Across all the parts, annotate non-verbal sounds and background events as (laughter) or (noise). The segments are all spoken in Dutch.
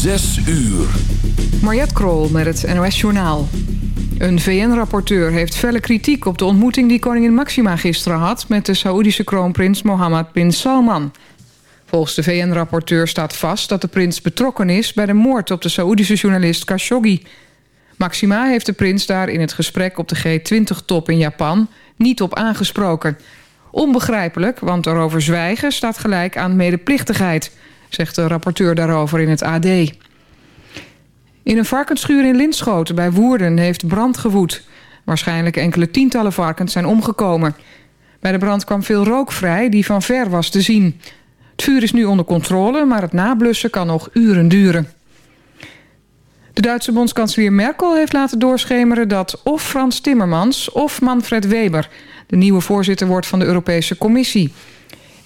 Zes uur. Mariette Krol met het NOS Journaal. Een VN-rapporteur heeft felle kritiek op de ontmoeting die koningin Maxima gisteren had... met de Saoedische kroonprins Mohammed bin Salman. Volgens de VN-rapporteur staat vast dat de prins betrokken is... bij de moord op de Saoedische journalist Khashoggi. Maxima heeft de prins daar in het gesprek op de G20-top in Japan niet op aangesproken. Onbegrijpelijk, want erover zwijgen staat gelijk aan medeplichtigheid... zegt de rapporteur daarover in het AD. In een varkensschuur in Linschoten bij Woerden heeft brand gewoed. Waarschijnlijk enkele tientallen varkens zijn omgekomen. Bij de brand kwam veel rook vrij die van ver was te zien. Het vuur is nu onder controle, maar het nablussen kan nog uren duren. De Duitse bondskanselier Merkel heeft laten doorschemeren dat of Frans Timmermans of Manfred Weber de nieuwe voorzitter wordt van de Europese Commissie.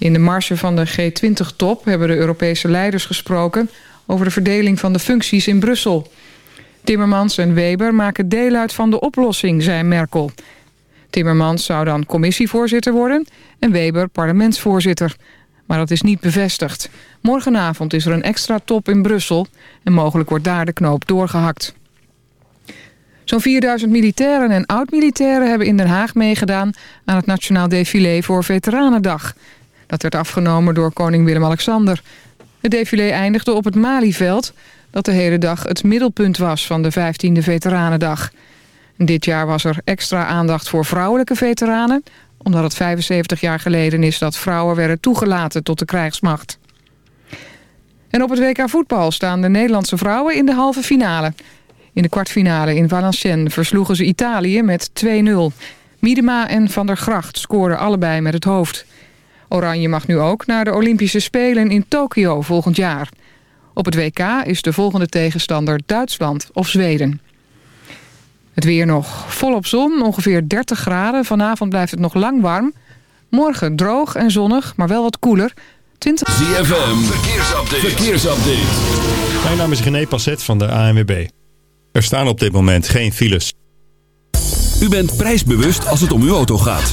In de marge van de G20-top hebben de Europese leiders gesproken over de verdeling van de functies in Brussel. Timmermans en Weber maken deel uit van de oplossing, zei Merkel. Timmermans zou dan commissievoorzitter worden en Weber parlementsvoorzitter. Maar dat is niet bevestigd. Morgenavond is er een extra top in Brussel en mogelijk wordt daar de knoop doorgehakt. Zo'n 4000 militairen en oud-militairen hebben in Den Haag meegedaan... aan het Nationaal Défilé voor Veteranendag. Dat werd afgenomen door koning Willem-Alexander. Het défilé eindigde op het Malieveld... dat de hele dag het middelpunt was van de 15e Veteranendag. Dit jaar was er extra aandacht voor vrouwelijke veteranen... omdat het 75 jaar geleden is dat vrouwen werden toegelaten tot de krijgsmacht. En op het WK voetbal staan de Nederlandse vrouwen in de halve finale... In de kwartfinale in Valenciennes versloegen ze Italië met 2-0. Miedema en Van der Gracht scoorden allebei met het hoofd. Oranje mag nu ook naar de Olympische Spelen in Tokio volgend jaar. Op het WK is de volgende tegenstander Duitsland of Zweden. Het weer nog. Volop zon, ongeveer 30 graden. Vanavond blijft het nog lang warm. Morgen droog en zonnig, maar wel wat koeler. 20... ZFM, verkeersupdate. verkeersupdate. Mijn naam is René Passet van de ANWB. Er staan op dit moment geen files. U bent prijsbewust als het om uw auto gaat.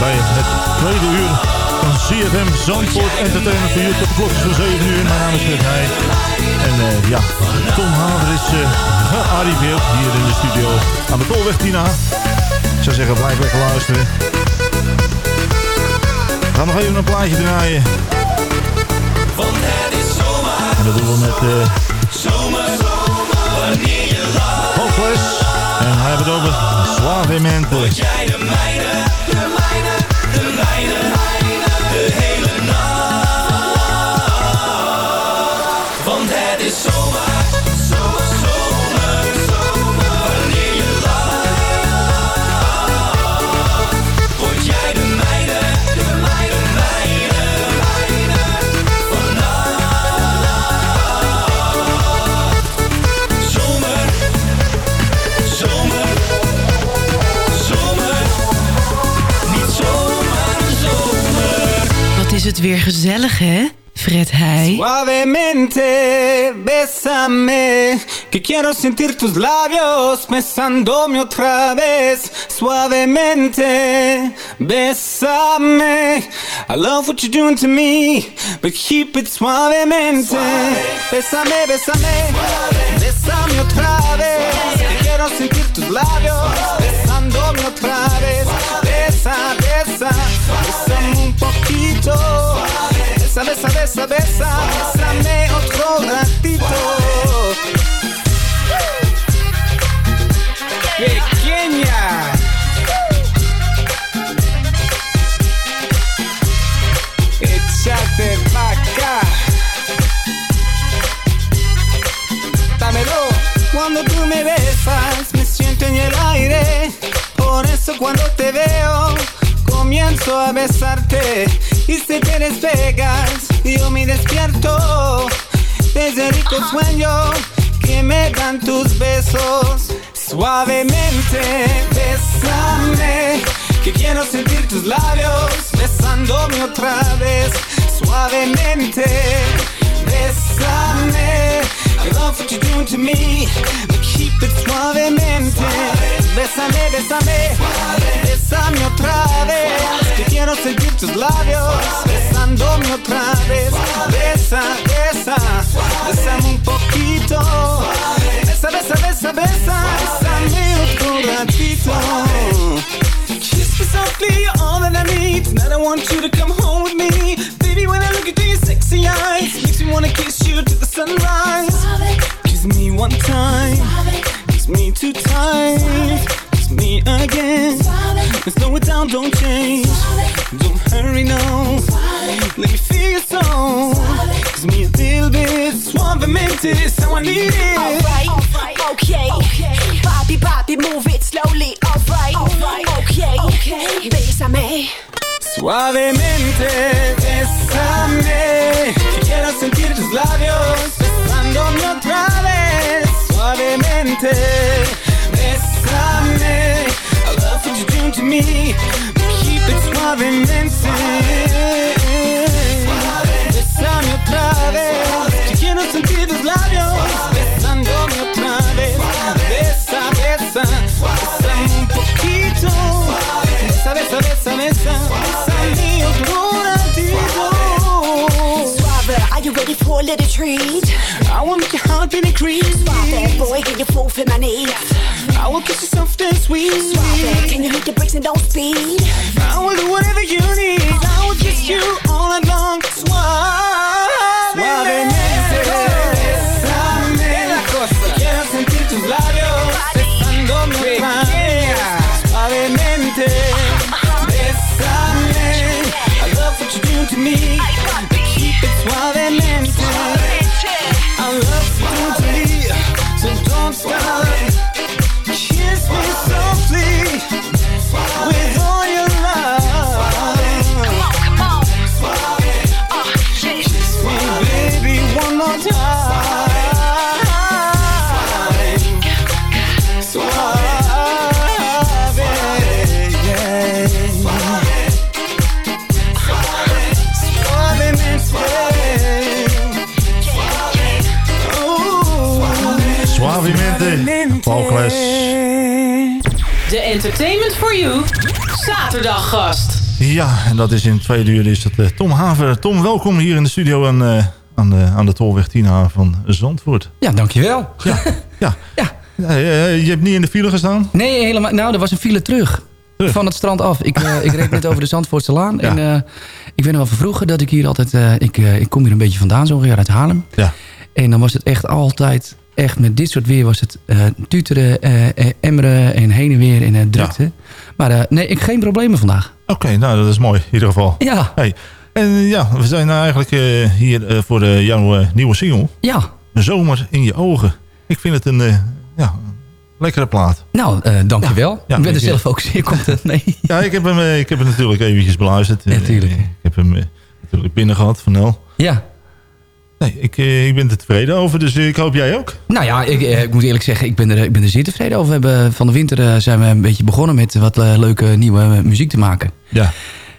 Bij het tweede uur van CFM Zandvoort Entertainment voor tot de klokjes van 7 uur. Mijn naam is Fred Heij. En eh, ja, Tom Haver is uh, gearriveerd hier in de studio aan de Tolweg Tina. Ik zou zeggen, blijf lekker luisteren. We gaan nog even een plaatje draaien. Is. En dat doen we met... Uh, zomer, wanneer je lacht. En hij heeft het over Suavemente. Word het weer gezellig, hè? Fred Heij. Suavemente, bésame, que quiero sentir tus labios besándome otra vez. Suavemente, bésame. I love what you're doing to me, but keep it suavemente. Bésame, bésame, bésame otra vez. Que quiero sentir tus labios besándome otra vez. Besa, besa, bésame un poquito. Besa, besa, besa, besa, bésame otro ratito. Pequeña. A besarte. Y si te despegas, yo me despierto. Desde rico sueño que me dan tus besos. Suavemente, bésame. Que quiero sentir tus labios besándome otra vez. Suavemente, bésame. I love what you're doing to me, but keep it suavemente. Bésame, bésame, bésame otra vez. Que quiero sentir tus labios besándome otra vez. Besa, besa, bésame un poquito. Besa, besa, besa, besa, bésame otro ratito. Kiss me softly, you're all that I need. Tonight I want you to come home with me. Baby, when I look into your sexy eyes, makes me wanna kiss you to the sunrise. Kiss me one time, kiss me two times, me again. Slow it down, don't change. Don't hurry, no. Let me feel your soul. Kiss me a little bit, suavemente, how I need it. Alright, okay. Bobby, Bobby, move it slowly. Alright, okay. okay. Bésame. Suavemente, bésame Que quiero sentir tus labios Besándome otra vez Suavemente, I love what you're doing to me Keep it suavemente Bésame otra vez Que quiero sentir tus labios Besándome otra vez Besa, besa Bésame un poquito Besa, besa, besa, besa Bésame ratito Suave, are you ready for a little treat? I will make your heart beat increase Suave, boy, can you fall for my knees? I will kiss you soft and sweet. Suave, can you hit the brakes and don't speed? I will do whatever you need. I will kiss you all night long. Suave Entertainment for You, zaterdaggast. Ja, en dat is in het tweede uur is dat eh, Tom Haver. Tom, welkom hier in de studio aan, eh, aan, de, aan de Tolweg 10 van Zandvoort. Ja, dankjewel. Ja, (laughs) ja. ja. Eh, je hebt niet in de file gestaan? Nee, helemaal. Nou, er was een file terug. Van het strand af. Ik, eh, ik reed net over de Zandvoortse Laan. En eh, ik weet nog wel van vroeger dat ik hier altijd... eh, ik, eh, ik kom hier een beetje vandaan, zo ongeveer uit Haarlem. Ja. En dan was het echt altijd... Echt met dit soort weer was het eh, tuteren, eh, eh, emmeren en heen en weer in uh, drukte. Maar nee, ik geen problemen vandaag. Oké, nou dat is mooi in ieder geval. Ja. Hey. En ja, we zijn nou eigenlijk hier voor jouw nieuwe single. Ja. Zomer in je ogen. Ik vind het een ja, lekkere plaat. Nou, dankjewel. Ja, ik ben er zelf ook zeer content mee. (laughs) Ja, ik heb hem, ik heb hem natuurlijk eventjes beluisterd. Natuurlijk. ik heb hem natuurlijk binnen gehad van Nel. Ja. Nee, ik, eh, ik ben er tevreden over, dus ik hoop jij ook. Nou ja, ik, eh, ik moet eerlijk zeggen, ik ben, er, ik ben er zeer tevreden over. We hebben, van de winter eh, zijn we een beetje begonnen met wat eh, leuke nieuwe eh, muziek te maken. Ja.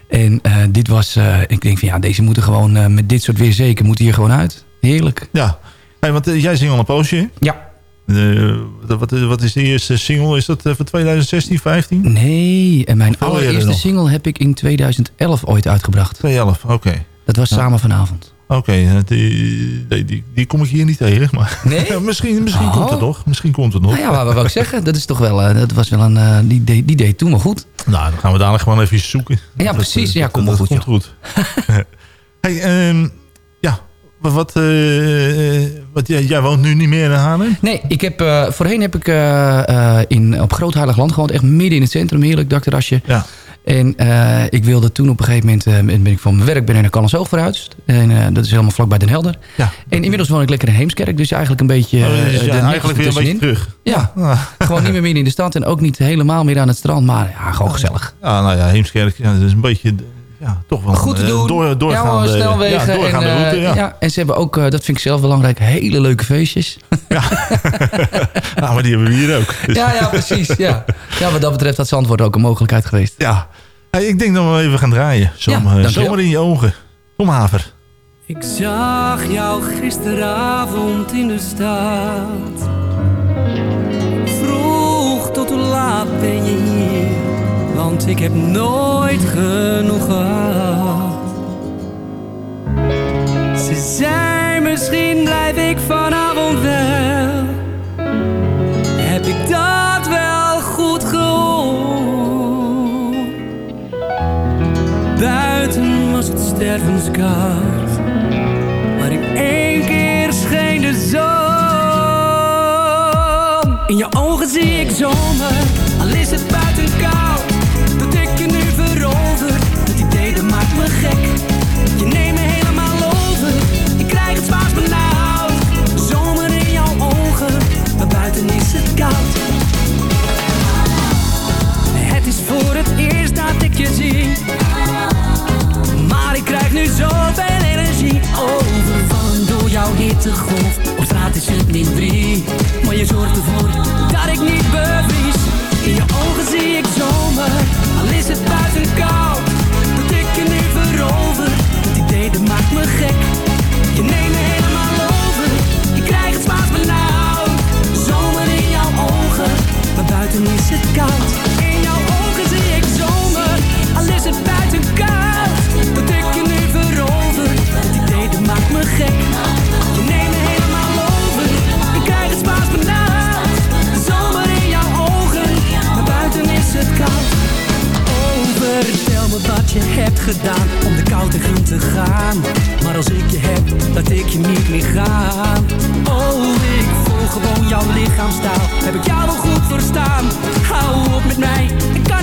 En eh, dit was, eh, ik denk van ja, deze moeten gewoon eh, met dit soort weer zeker, moeten hier gewoon uit. Heerlijk. Ja, hey, want eh, jij zingt al een poosje. Ja. Eh, wat, wat is de eerste single? Is dat eh, van 2016, 15? Nee, en mijn allereerste single heb ik in 2011 ooit uitgebracht. 2011, oké. Dat was Ja. samen vanavond. Oké, eh, die, die, die, kom ik hier niet tegen. Maar Nee? (laughs) misschien misschien Oh. komt het nog. Misschien komt het nog. Nou ja, wat wou ik zeggen? Dat is toch wel, eh, dat was wel een, eh, die, deed, die deed toen wel goed. Nou, dan gaan we dadelijk gewoon even zoeken. Ja, Dat, precies. Ja, kom dat goed, Komt goed. (laughs) hey, ehm, ja, wat, wat, wat jij, jij woont nu niet meer in Haarlem? Nee, ik heb, voorheen heb ik in, op Groot Heilig Land gewoond. Echt midden in het centrum, heerlijk dakterrasje. Ja. En eh, ik wilde toen op een gegeven moment, eh, ben ik van mijn werk ben ik naar Callensoog verhuisd. En eh, dat is helemaal vlakbij Den Helder. Ja. En inmiddels woon ik lekker in Heemskerk. Dus eigenlijk een beetje... Oh, dus ja, eigenlijk weer een beetje terug. Ja, Ah. (laughs) gewoon niet meer midden in de stad. En ook niet helemaal meer aan het strand. Maar ja, gewoon gezellig. Ja, nou ja, Heemskerk, ja, dat is een beetje, ja, toch wel Goed te eh, doen. Door, doorgaande, ja, snelwegen. ja, doorgaande en, eh, route. Ja. ja, en ze hebben ook, eh, dat vind ik zelf belangrijk, hele leuke feestjes. (laughs) Nou, maar die hebben we hier ook. Dus- Ja, ja, precies. Ja. ja, wat dat betreft had Zandvoort ook een mogelijkheid geweest. Ja. Hey, ik denk dat we even gaan draaien. Zomer, Ja, zomer in je ogen. Tom Haver. Ik zag jou gisteravond in de stad. Vroeg tot hoe laat ben je hier? Want ik heb nooit genoeg gehad. Ze zei misschien blijf ik vanavond wel. Heb ik dat wel goed gehoord? Buiten was het stervenskoud. Maar in één keer scheen de zon. In je ogen zie ik zomer, hittegolf Op straat is het min drie. Maar je zorgt ervoor dat ik niet bevries In je ogen zie ik zomer Al is het buiten koud Dat ik je nu verover Het idee dat maakt me gek. Je neemt me helemaal over Ik krijg het zwaarst benauwd. Zomer in jouw ogen Maar buiten is het koud. In jouw ogen zie ik zomer Al is het buiten koud. Dat ik je nu verover Het idee dat maakt me gek je hebt gedaan Om de kou tegemoet te gaan. Maar als ik je heb, laat ik je niet meer gaan. Oh, ik voel gewoon jouw lichaamstaal. Heb ik jou wel goed verstaan? Hou op met mij, ik kan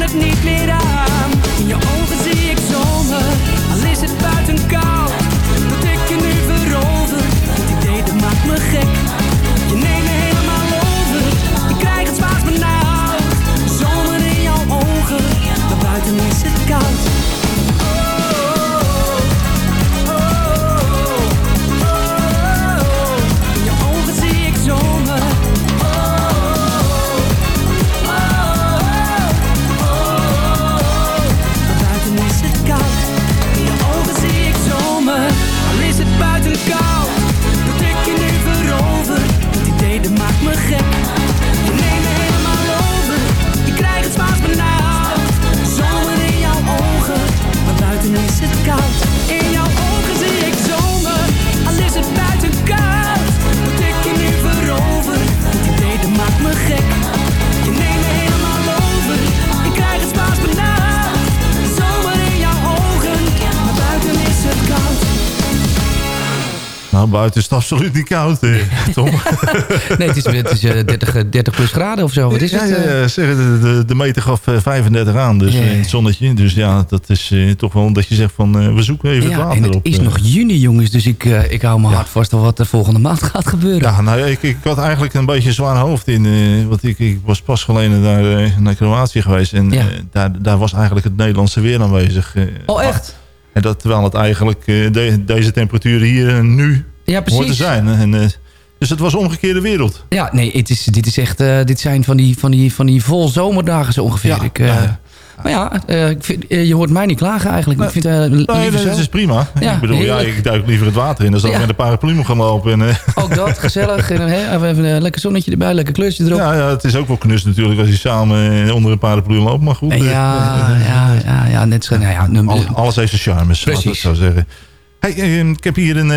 buiten is het absoluut niet koud, eh, (laughs) Tom. (laughs) Nee, het is, het is eh, 30, eh, 30 plus graden of zo. Wat is ja, het? ja, eh? ja, zeg, de, de, de meter gaf eh, 35 aan, dus eh, in het zonnetje. Dus ja, dat is eh, toch wel dat je zegt van, eh, we zoeken even het water en het op. is eh. nog juni, jongens. Dus ik, eh, ik hou mijn hart vast wat er volgende maand (laughs) gaat gebeuren. Ja, nou, ja, ik, ik had eigenlijk een beetje een zwaar hoofd in. eh, want ik, ik was pas geleden naar, eh, naar Kroatië geweest. En eh, daar, daar was eigenlijk het Nederlandse weer aanwezig. eh. Oh, echt? En dat terwijl het eigenlijk eh, de- deze temperaturen hier en nu Ja, hoort te precies. zijn. En, eh, dus het was omgekeerde wereld. Ja, nee, het is, dit is echt, eh, dit zijn van die, van die, van die vol zomerdagen zo ongeveer. Ja, ik, eh, ja. Maar ja, ik vind, je hoort mij niet klagen eigenlijk. ik vind, Nee, zo. dat is prima. Ja, ik bedoel, ja, ik duik liever het water in. Dan zal ik met een paraplu gaan lopen. En, (laughs) Ook dat, gezellig. En, dan, hè, even een lekker zonnetje erbij, lekker kleurtje erop. ja, ja, het is ook wel knus natuurlijk als je samen onder een paraplu loopt. Maar goed. Ja, ja, ja, ja, net zo. Nou ja, Alles, alles heeft zijn charmes, laat ik Precies. zo zeggen. Hey, ik heb hier een,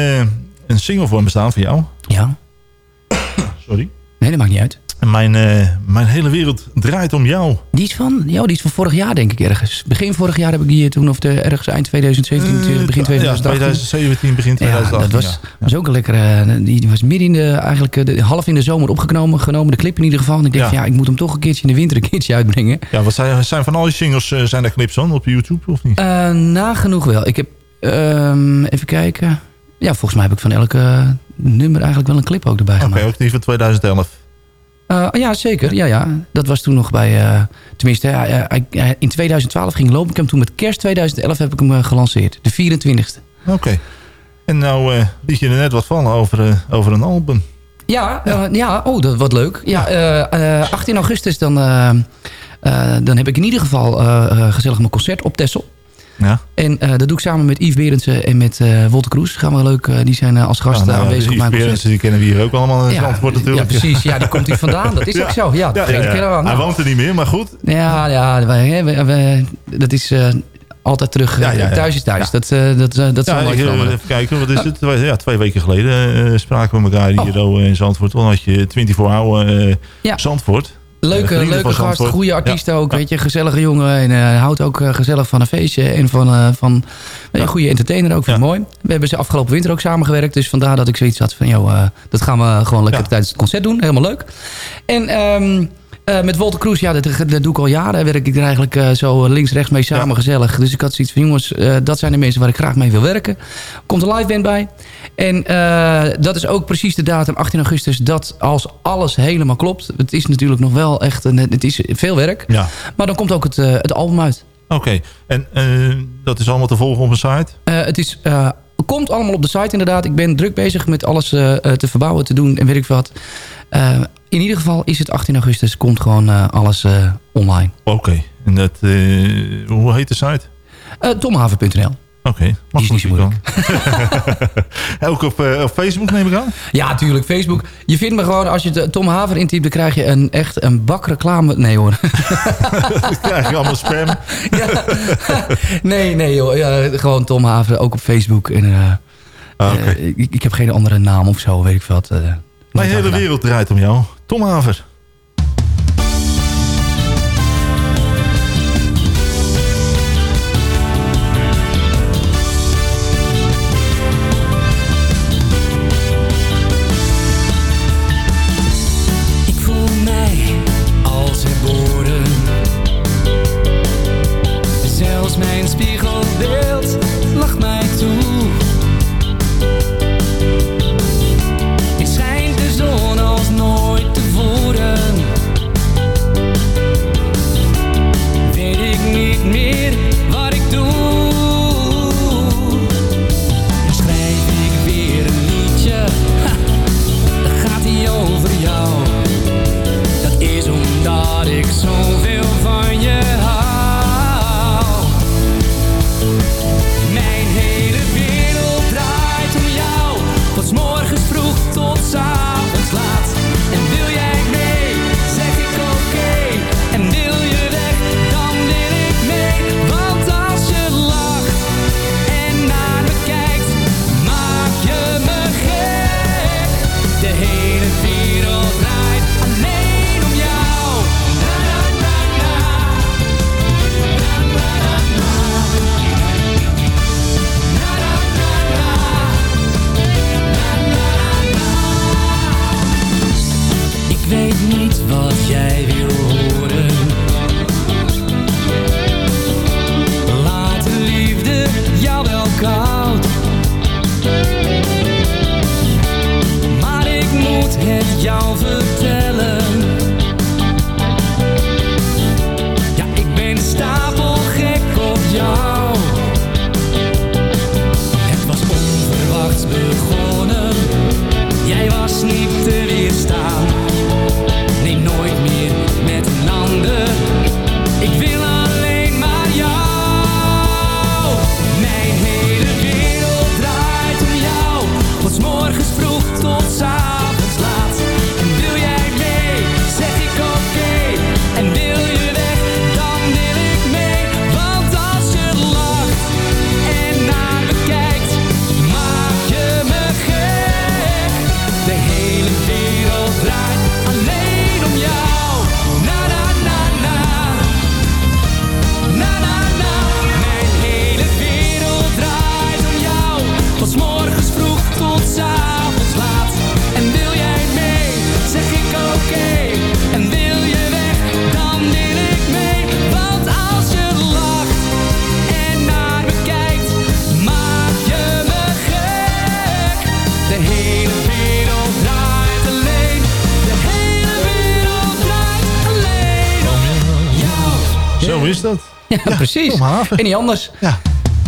een single voor me staan van jou. Ja. (coughs) Sorry. Nee, dat maakt niet uit. En Mijn, eh, mijn hele wereld draait om jou. Die is van, ja, die is van vorig jaar denk ik ergens. Begin vorig jaar heb ik die toen, of de, ergens eind 2017, Eh, begin ja, 2018. 2017, begin 2018. Ja, dat was, was ook een lekkere. Die, was midden in de, eigenlijk eh, de, half in de zomer opgenomen. Genomen, de clip in ieder geval. En ik denk, Ja. ja, ik moet hem toch een keertje in de winter een keertje uitbrengen. Ja, wat zijn, zijn van al die singles, eh, zijn er clips van op YouTube of niet? Eh, nagenoeg wel. Ik heb, ehm, even kijken. Ja, volgens mij heb ik van elke nummer eigenlijk wel een clip ook erbij Oké, gemaakt. ook die van 2011. Eh, ja, zeker. Ja, ja. Dat was toen nog bij... eh, tenminste, in 2012 ging lopen. Ik hem toen met kerst 2011 heb ik hem eh, gelanceerd. De 24e. Oké. En nou eh liet je er net wat vallen over, eh, over een album. Ja, ja. ja oh, dat, wat leuk. Ja, eh, eh, 18 augustus dan, eh, eh, dan heb ik in ieder geval eh, eh, gezellig mijn concert op Texel. Ja. En eh, dat doe ik samen met Yves Berendsen en met eh Wolter Kroes. Gaan we leuk, eh, die zijn als gast Ja, nou, ja, aanwezig op Yves mijn concert. Berendsen, die kennen we hier ook allemaal in Ja, Zandvoort ja, natuurlijk. precies. Ja, die komt hier vandaan. Dat is (laughs) ook zo. Ja, dat. Hij Nou. woont er niet meer, maar goed. Ja, ja wij, hè, wij- wij- dat is altijd terug. Ja, ja, ja. Thuis is thuis. Dat, eh, dat, eh, dat zal Ja, nooit ik, veranderen. even kijken, wat is het? Twee, ja, twee weken geleden spraken we elkaar hier oh. in Zandvoort. Toen had je 24 hour Ja. Zandvoort. Leuke, leuke gast, goede artiest Ja. ook. Weet je, gezellige jongen. En eh, houdt ook eh, gezellig van een feestje. En van, eh, van een goede entertainer ook. Vind ik mooi. We hebben ze afgelopen winter ook samengewerkt. Dus vandaar dat ik zoiets had van... Joh, dat gaan we gewoon lekker tijdens het concert doen. Helemaal leuk. En... ehm, eh, met Walter Kroes, ja, dat, dat doe ik al jaren. Werk ik er eigenlijk eh, zo links-rechts mee samen gezellig. Dus ik had zoiets van, jongens, eh, dat zijn de mensen waar ik graag mee wil werken. Komt een live band bij. En dat is ook precies de datum, 18 augustus, dat als alles helemaal klopt. Het is natuurlijk nog wel echt, een, het is veel werk. Ja. Maar dan komt ook het, het album uit. Oké, en dat is allemaal te volgen op een site? Het is, komt allemaal op de site inderdaad. Ik ben druk bezig met alles te verbouwen, te doen en weet ik wat. Eh, in ieder geval is het 18 augustus, komt gewoon eh, alles eh, online. Oké, en dat, hoe heet de site? Tomhaven.nl Oké, mag is niet zo moeilijk. (laughs) Ook op, op Facebook neem ik aan? Ja, tuurlijk. Facebook. Je vindt me gewoon, als je de Tom Haver intypt... dan krijg je een, echt een bak reclame. Nee hoor. (laughs) Dan krijg je allemaal spam. (laughs) ja. Nee, nee joh. Ja, gewoon Tom Haver, ook op Facebook. En, ah, okay. ik, ik, heb geen andere naam of zo, weet ik wat. Mijn hele wereld draait om jou. Tom Haver. Is dat. Ja, precies. Tom Haven. En niet anders. Ja.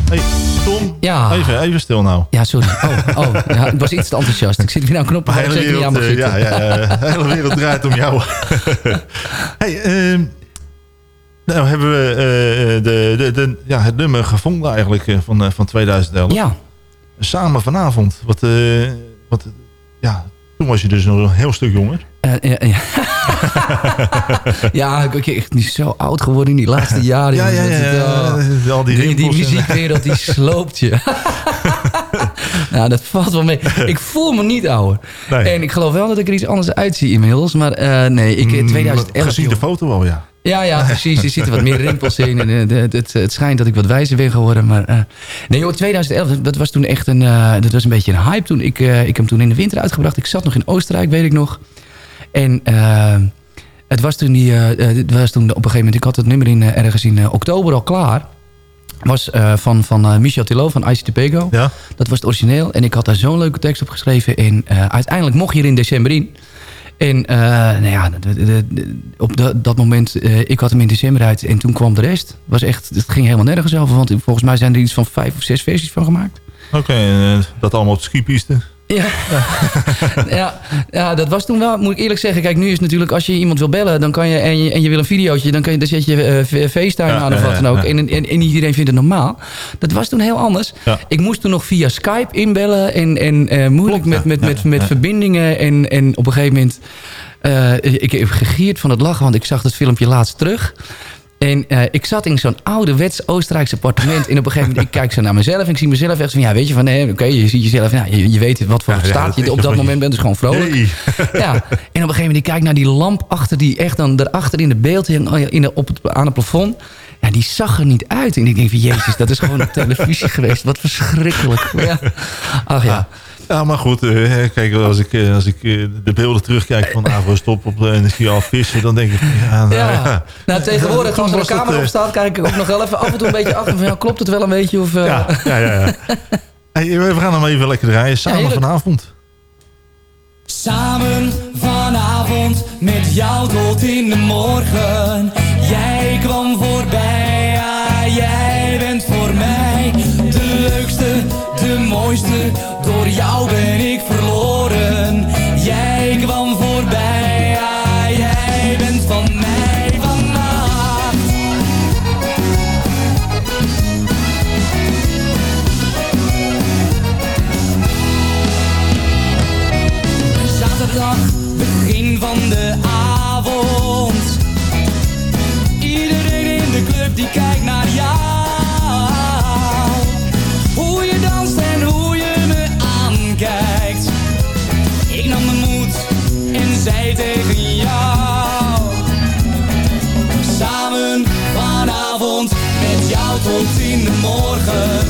Hey, Tom, Ja. even, even stil nou. Ja, sorry. Oh, oh ja, ik was iets te enthousiast. Ik zit weer aan knoppen. Waar ik hele wereld, eh, ja, ja, hele wereld draait om jou. (laughs) hey, ehm, nou hebben we eh, de, de, de, ja, het nummer gevonden eigenlijk van, van 2011. Ja. Samen vanavond. Wat, wat, ja, toen was je dus nog een heel stuk jonger. Eh, ja, ja. (laughs) ja, ik ben echt niet zo oud geworden in die laatste jaren. Ja, ja, ja, het, die die, die muziekwereld die sloopt je. (laughs) nou, dat valt wel mee. Ik voel me niet ouder. En ik geloof wel dat ik er iets anders uitzie inmiddels. Maar eh, nee, ik, in 2011... Gezien de foto wel, ja. Ja, ja, precies. Er zitten wat meer (laughs) rimpels in. En, eh, het, het, het schijnt dat ik wat wijzer ben geworden. Maar nee joh, 2011, dat- was toen echt een, dat was een beetje een hype. Toen ik, ik heb hem toen in de winter uitgebracht. Ik zat nog in Oostenrijk, weet ik nog. En eh, het was toen, die, eh, eh, het was toen op een gegeven moment... Ik had het nummer in, eh, ergens in oktober al klaar. Was van, van Michel Tilo van Ice Pego. Ja. Dat was het origineel. En ik had daar zo'n leuke tekst op geschreven. En uiteindelijk mocht je er in december in. En nou ja, de- de- de- de- op da- dat moment, ik had hem in december uit en toen kwam de rest. Was echt, het ging helemaal nergens over, want volgens mij zijn er iets van vijf of zes versies van gemaakt. Oké, en, eh, dat allemaal op de skipiste. Ja. (laughs) ja, ja, dat was toen wel, moet ik eerlijk zeggen. Kijk, nu is natuurlijk, als je iemand wil bellen dan kan je, en, je, en je wil een videootje, dan, kan je, dan zet je eh, FaceTime Ja, aan of wat dan ook. ja. En, en, en iedereen vindt het normaal. Dat was toen heel anders. Ik moest toen nog via Skype inbellen en, en eh, moeilijk met, met, met, met verbindingen. En, en op een gegeven moment, ik heb gegierd van het lachen, want ik zag het filmpje laatst terug. En eh, ik zat in zo'n ouderwets Oostenrijks appartement. En op een gegeven moment, ik kijk zo naar mezelf. En ik zie mezelf echt van, ja, weet je, van, nee, oké, je ziet jezelf. Ja, je, je weet wat voor Ja, staat je op dat moment bent. Dus gewoon vrolijk. (laughs) Ja, en op een gegeven moment, ik kijk naar die lamp achter die echt dan erachter in de beeld oh in de, op het, aan het plafond. Ja, die zag er niet uit. En ik denk van, jezus, dat is gewoon een televisie (laughs) geweest. Wat verschrikkelijk. Ja. Ach ja. Ja, maar goed, eh, kijk, als ik, eh, als ik eh, de beelden terugkijk van Avro Stop op de energie al vissen, dan denk ik, ja, nou, Ja. ja. Nou, tegenwoordig, (laughs) als er een camera op staat, kijk ik ook nog wel even af en toe een beetje achter. Van, ja, klopt het wel een beetje? Of, Ja, ja, ja. ja. Hey, we gaan hem even lekker draaien, samen vanavond. Samen vanavond met jou tot in de morgen. Jij kwam voorbij, ja, jij bent voor mij de leukste, de mooiste. Jou ben ik verloren. Jij kwam voorbij, jij bent van mij vannacht. Zaterdag, begin van de avond. Tot in de morgen.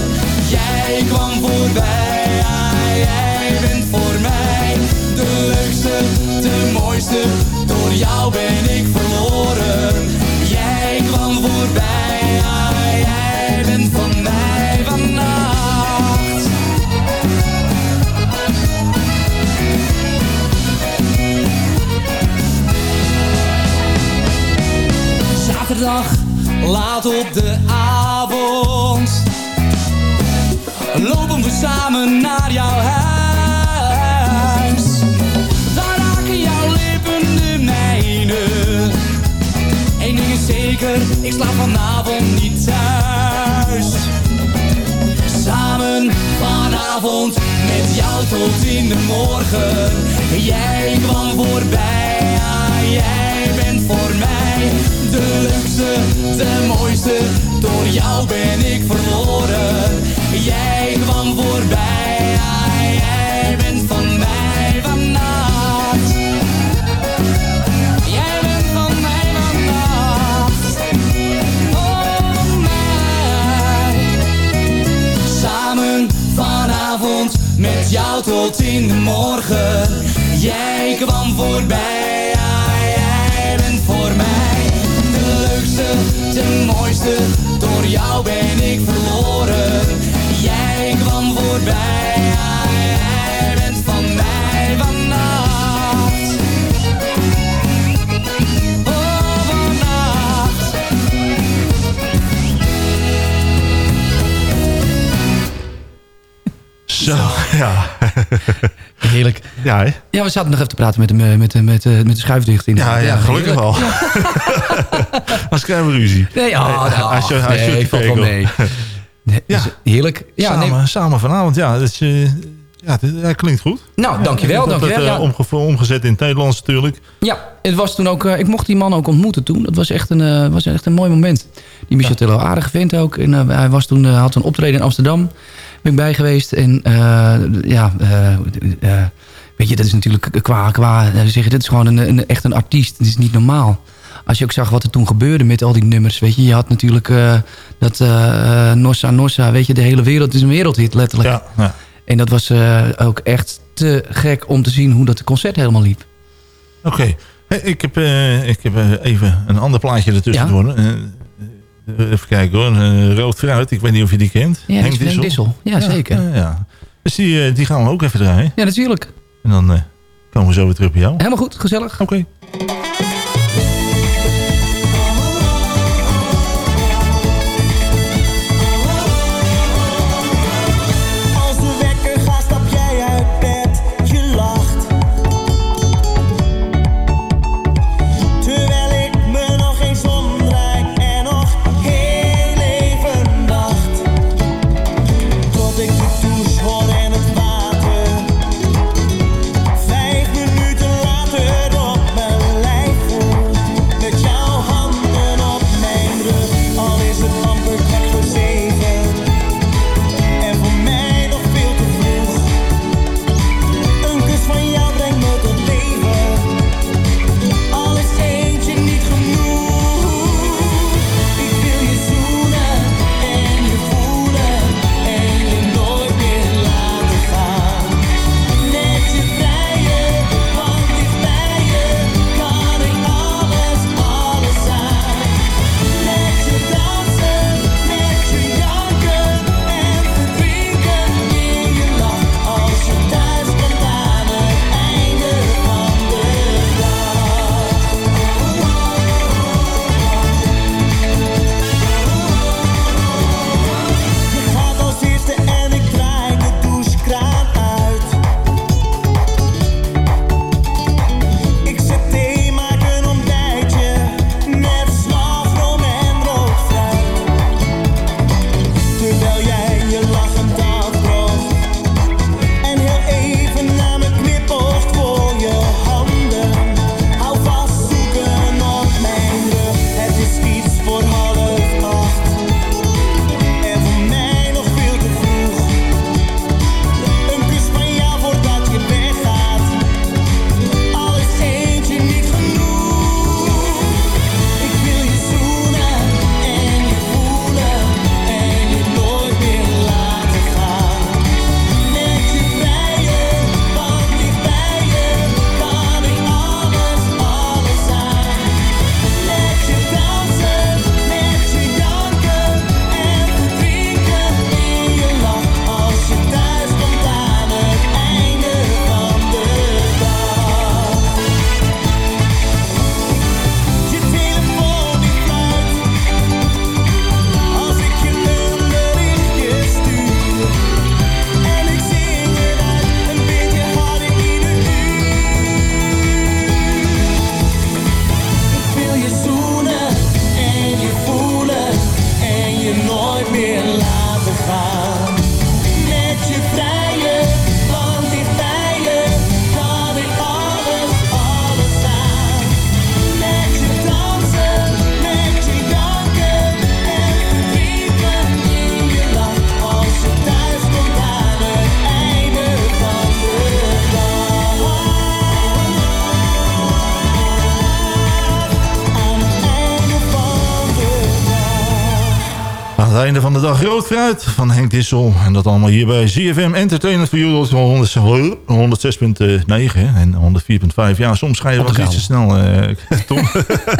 Jij kwam voorbij, ja, jij bent voor mij de leukste, de mooiste. Door jou ben ik verloren. Slaap vanavond niet thuis. Samen vanavond met jou tot in de morgen. Jij kwam voorbij, jij bent voor mij De leukste, de mooiste, door jou ben ik verloren. Jij kwam voorbij, tot in de morgen. Jij kwam voorbij, ja, jij bent voor mij. De leukste, de mooiste, door jou ben ik verloren. Jij kwam voorbij, ja, jij bent van mij vannacht. Oh. Zo, ja. (laughs) Heerlijk. Ja, hè? Ja, we zaten nog even te praten met de, met de, met de, met de schuifdicht in. Ja, ja, gelukkig wel. (laughs) Als we ruzie. Nee, oh, nou, als je, als je nee, valt wel mee. Nee, Ja. Heerlijk. Ja, samen, nee. samen vanavond, ja. Dat, is, eh, ja, hij klinkt goed. Nou, dankjewel, heb dat, dankjewel, eh, ja. omge- omgezet in het Nederlands natuurlijk. Ja, het was toen ook, eh, ik mocht die man ook ontmoeten toen. Dat was echt een, eh, was echt een mooi moment. Die Michel Tello, aardige vent ook. En, eh, hij was toen, eh, had een optreden in Amsterdam. Ben ik bij geweest. En eh, ja, eh, eh, weet je, dat is natuurlijk qua, qua zeggen, dit is gewoon een, een, echt een artiest. Het is niet normaal. Als je ook zag wat er toen gebeurde met al die nummers. Weet je, je had natuurlijk dat eh, Nossa Nossa. Weet je, de hele wereld is een wereldhit letterlijk. Ja, ja. En dat was ook echt te gek om te zien hoe dat de concert helemaal liep. Oké. Hey, ik heb, ik heb even een ander plaatje ertussen Ja? Eh, even kijken hoor. Eh, Rood Fruit. Ik weet niet of je die kent. Ja, Henk Dissel. Ja, zeker. Ja, ja. Dus die, eh, die gaan we ook even draaien. Ja, natuurlijk. En dan komen we zo weer terug bij jou. Helemaal goed, gezellig. Oké. Het einde van de dag rood fruit van Henk Dissel. En dat allemaal hier bij ZFM Entertainment voor jullie. 106.9 en 104.5. Ja, soms ga je wel iets te snel, (laughs) Tom.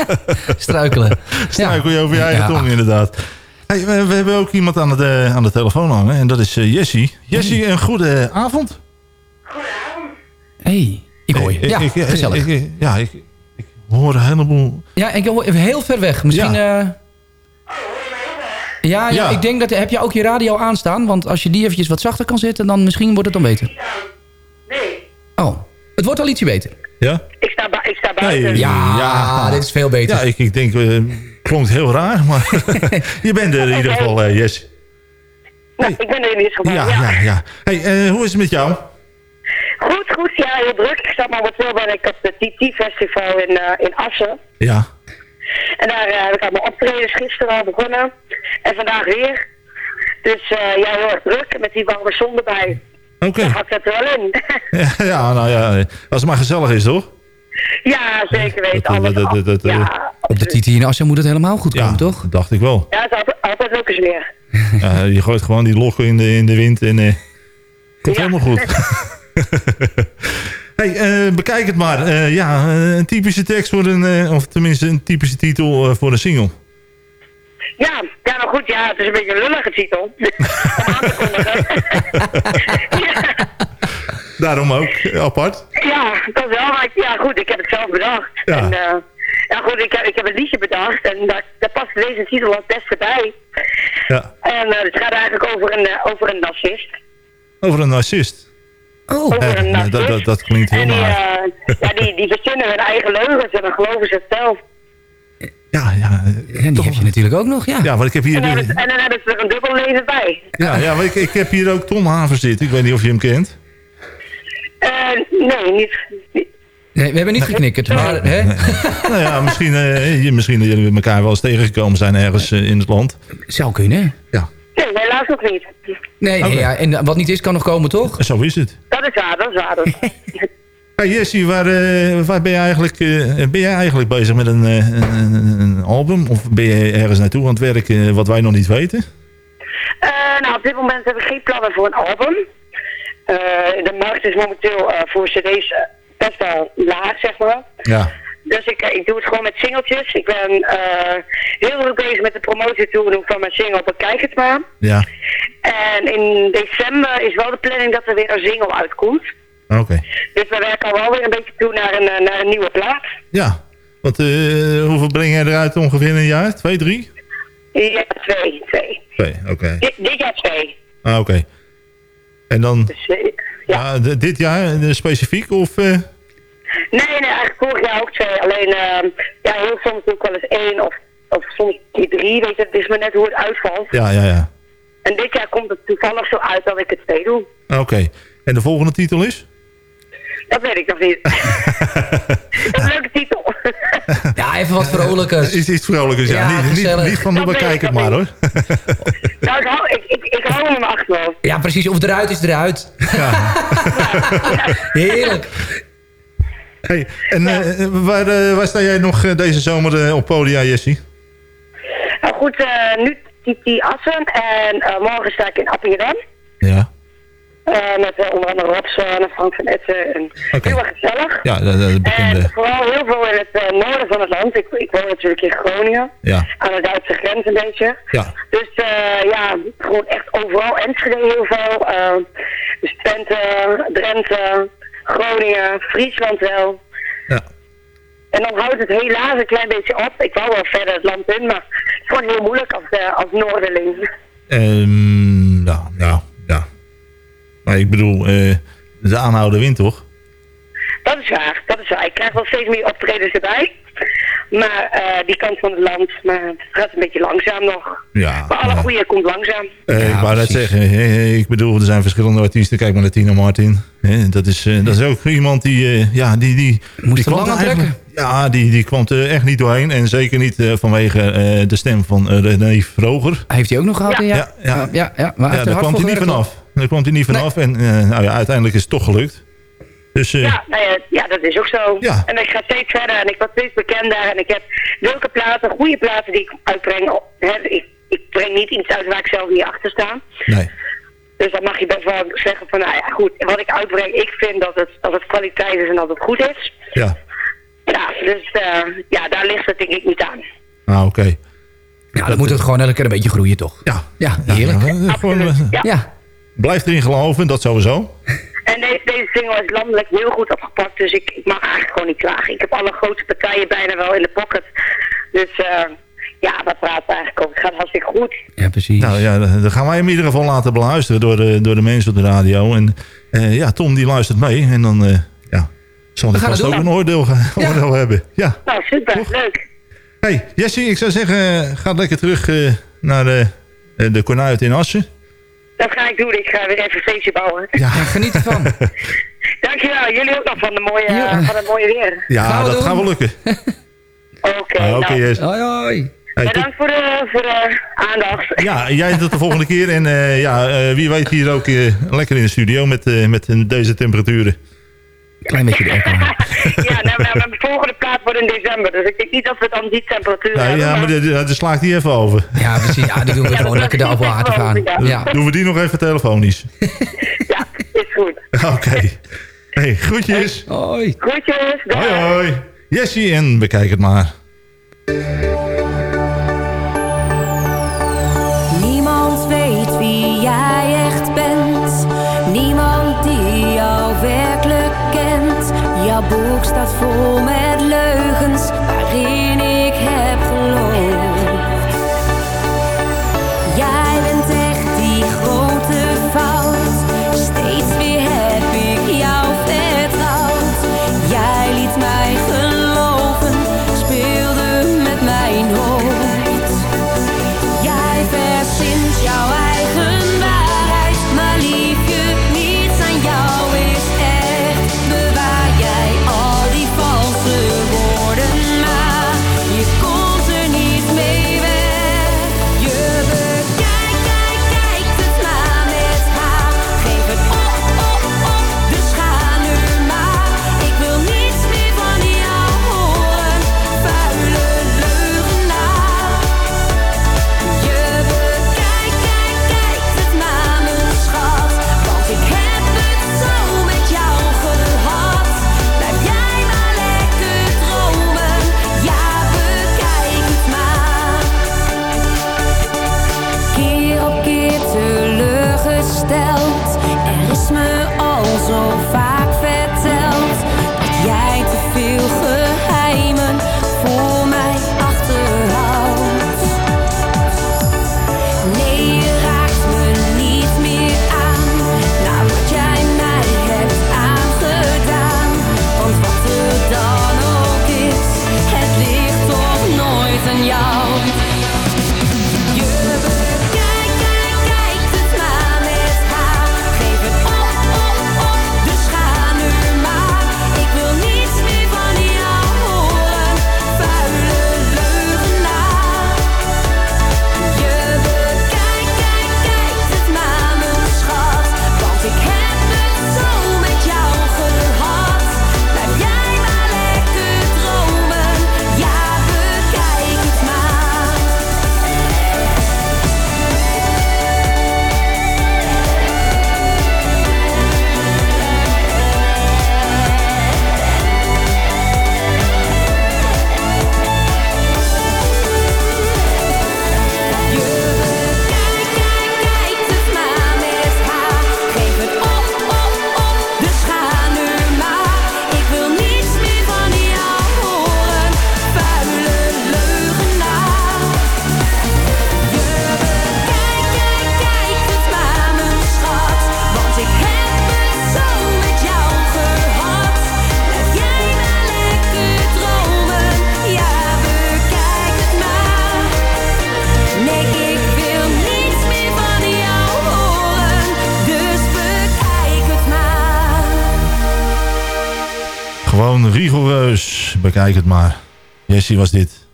(laughs) Struikelen. Struikel je over je eigen Ja. tong, inderdaad. Hey, we, we hebben ook iemand aan, het, eh, aan de telefoon hangen. En dat is eh, Jessie. Jessie, een goede avond. hey, ik hoor je. Ja, ik- ik- gezellig. ik- ja, ik, ik hoor een heleboel... Ja, ik hoor even heel ver weg. Misschien... Ja. Ja, ja, Ja. ik denk dat... Heb je ook je radio aanstaan? Want als je die eventjes wat zachter kan zetten... dan misschien wordt het dan beter. Nee, Oh, het wordt al ietsje beter. Ja? ik sta, ik sta buiten. Nee, Ja, dit is veel beter. Ja, ik, ik denk, eh klonk heel raar, maar (laughs) je bent er in ieder geval, eh Jessie. Nou, ik ben er in ieder geval. Ja, ja. ja, ja. Hey, eh, hoe is het met jou? Goed, goed. Ja, heel druk. Ik sta momenteel ben ik op het TT-festival in, eh, in Assen. Ja. En daar eh, heb ik aan mijn optredens gisteren al begonnen. En vandaag weer. Dus eh ja, heel erg druk. Met die warme zon erbij. Oké. Dan hakt het er wel in. (laughs) Ja, ja, nou ja, als het maar gezellig is, toch? ja, zeker weten. Dat, Alles dat, af. dat, dat, ja, Op de TT in Assen moet het helemaal goed komen, toch? dat dacht ik wel. ja, het is altijd, altijd leuk eens weer. Ja, je gooit gewoon die lokken in de, in de wind en eh komt helemaal goed. (laughs) hey, eh, bekijk het maar. Eh, ja, eh, een typische tekst voor een, of tenminste een typische titel voor een single. Ja, ja, nou goed, ja, het is een beetje een lullige titel. Om aan te kondigen. Daarom ook, apart. Ja, dat wel. Maar ja, goed, ik heb het zelf bedacht. Ja. En, ja, goed, ik heb, ik heb een liedje bedacht en daar, daar past deze titel het beste bij. Ja. En het gaat eigenlijk over een, over een narcist. Over een narcist. Oh, Eh, dat, dat, dat klinkt heel en die, naar. eh, ja, die, die verzinnen hun eigen leugens en dan geloven ze het zelf. Ja, ja. En die heb je natuurlijk ook nog, ja. Ja, want ik heb hier... En dan, hebben ze- en dan hebben ze er een dubbel leven bij. Ja, ja maar ik, ik heb hier ook Tom Havers zitten. Ik weet niet of je hem kent. Eh, nee, niet, Nee, we hebben niet geknikkerd, maar... Hè? (laughs) nou ja, misschien, je- misschien dat jullie elkaar wel eens tegengekomen zijn ergens in het land. Zou kunnen. Ja. Nee, helaas nog niet. Nee, nee ja, en wat niet is, kan nog komen, toch? Zo is het. Dat is waar, dat is waar. (laughs) Hey Jessie, waar, eh, waar ben, je eigenlijk, eh, ben jij eigenlijk bezig met een, eh, een, een- album? Of ben je ergens naartoe aan het werken wat wij nog niet weten? Eh, nou, op dit moment heb ik geen plannen voor een album. Eh, de markt is momenteel eh, voor cd's best wel laag, zeg maar. Ja. Dus ik, eh, ik doe het gewoon met singeltjes. Ik ben eh, heel druk bezig met de promotietour van mijn single Bekijk het maar. Ja, En in december is wel de planning dat er weer een single uitkomt. oké. Dus we werken al wel weer een beetje toe naar een, eh, naar een nieuwe plaat. Ja, want hoeveel breng jij eruit ongeveer in een jaar? Twee, drie? Ja, twee, twee. Twee, oké. Dit, dit jaar twee. Ah, oké. En dan Dus, eh, ja. d- dit jaar specifiek of... Nee, nee, eigenlijk vorig jaar ook twee. Alleen, ehm, ja, heel soms doe ik wel eens één of, of soms die drie. Weet je, het is maar net hoe het uitvalt. ja, ja, ja. En dit jaar komt het toevallig zo uit dat ik het twee doe. Oké. En de volgende titel is? Dat weet ik nog niet. (laughs) dat is een leuke titel. (laughs) Ja, even wat vrolijkers. Is iets vrolijkers, ja. Ja, niet, niet, niet van de Dat weet bekijk ik, het dat maar hoor. (laughs) nou, ik hou, ik, ik, ik hou hem achterhoofd. Ja, precies. Of eruit is eruit. Heerlijk. Hey, en eh, waar, eh, waar sta jij nog eh, deze zomer eh, op podia, Jessie? Nou goed, eh, nu Titi Assen en eh, morgen sta ik in Appingedam. Ja. Eh, met eh, onder andere Rob Zwan en Frank van Etten. En Heel erg gezellig. Ja, de En bekende. vooral heel veel in het eh, noorden van het land. Ik, ik woon natuurlijk in Groningen. Ja. Aan de Duitse grens een beetje. Ja. Dus eh, ja, gewoon echt overal. Enschede heel veel. eh, dus Twente, Drenthe, Groningen, Friesland wel. Ja. En dan houdt het helaas een klein beetje op. Ik wou wel verder het land in, maar het is gewoon heel moeilijk als, eh, als Noorderling. Ehm nou, ja, ja. Maar ik bedoel, eh, de aanhouden wint toch? Dat is waar, dat is waar. Ik krijg wel steeds meer optredens erbij. Maar eh, die kant van het land, maar het gaat een beetje langzaam nog. Ja. Maar alle goede komt langzaam. Eh, ik wou net zeggen, hè, hè, ik bedoel, er zijn verschillende artiesten. Kijk maar naar Tina Martin. Dat, is, eh, dat is ook iemand die, eh, ja, die, die, Moest die er lang trekken. Ja, die, die kwam er echt niet doorheen. En zeker niet eh, vanwege eh, de stem van eh, René Vroger. Heeft hij ook nog gehad? Ja, ja. Ja, ja. ja, ja. Maar hij Ja, heeft daar kwam hij niet vanaf. Daar kwam hij niet vanaf. En eh, nou ja, uiteindelijk is het toch gelukt. Dus eh, Ja, nou ja, ja, dat is ook zo. Ja. En ik ga steeds verder en ik word steeds bekender. En ik heb leuke platen, goede platen die ik uitbreng. Hè, ik, ik breng niet iets uit waar ik zelf niet achter sta. Nee. Dus dan mag je best wel zeggen van, nou ja, goed, wat ik uitbreng, ik vind dat het, dat het kwaliteit is en dat het goed is. Ja. Ja, dus eh, ja, daar ligt het denk ik niet aan. Ah, oké. Ja, dan moet het gewoon elke keer een beetje groeien, toch? Ja. Ja, heerlijk. Ja, gewoon, eh, Ja. Ja. Blijf erin geloven, dat sowieso. En deze, deze single is landelijk heel goed opgepakt, dus ik, ik mag eigenlijk gewoon niet klagen. Ik heb alle grote partijen bijna wel in de pocket. Dus eh, ja, praten we eigenlijk over? Het gaat hartstikke goed. Ja, precies. Nou ja, dan gaan wij hem in ieder geval laten beluisteren door de, door de mensen op de radio. En eh, ja, Tom die luistert mee en dan eh, ja, zal hij vast ook een oordeel, gaan- oordeel hebben. Ja. Nou, super, leuk. Hey, Jesse, ik zou zeggen, ga lekker terug eh, naar de, de in Assen. Dat ga ik doen. Ik ga weer even een feestje bouwen. Ja, geniet ervan. (laughs) Dankjewel. Jullie ook nog van, de mooie, eh, van het mooie weer. Ja, Gaan we dat doen. gaat wel lukken. (laughs) Oké, Ah, Oké, nou, Jesse. Hoi, hoi. Hey, bedankt voor de, voor de aandacht. (laughs) ja, jij tot de volgende keer. En eh, ja, eh, wie weet hier ook eh, lekker in de studio met, eh, met eh, deze temperaturen. Klein beetje de airco. (laughs) ja, nou, nou, mijn volgende plaat wordt in december. Dus ik denk niet dat we dan die temperatuur Nou, hebben. ja, maar de slaagt die even over. Ja, precies. Ja, die doen we gewoon lekker de open water gaan. Ja. Doen we die nog even telefonisch. Ja, is goed. (laughs) Oké. Hey, groetjes. Hoi. Groetjes. dag. Hoi hoi. Jessie en bekijk het maar. Jouw boek staat vol met leugens Bekijk het maar. Jessie was dit.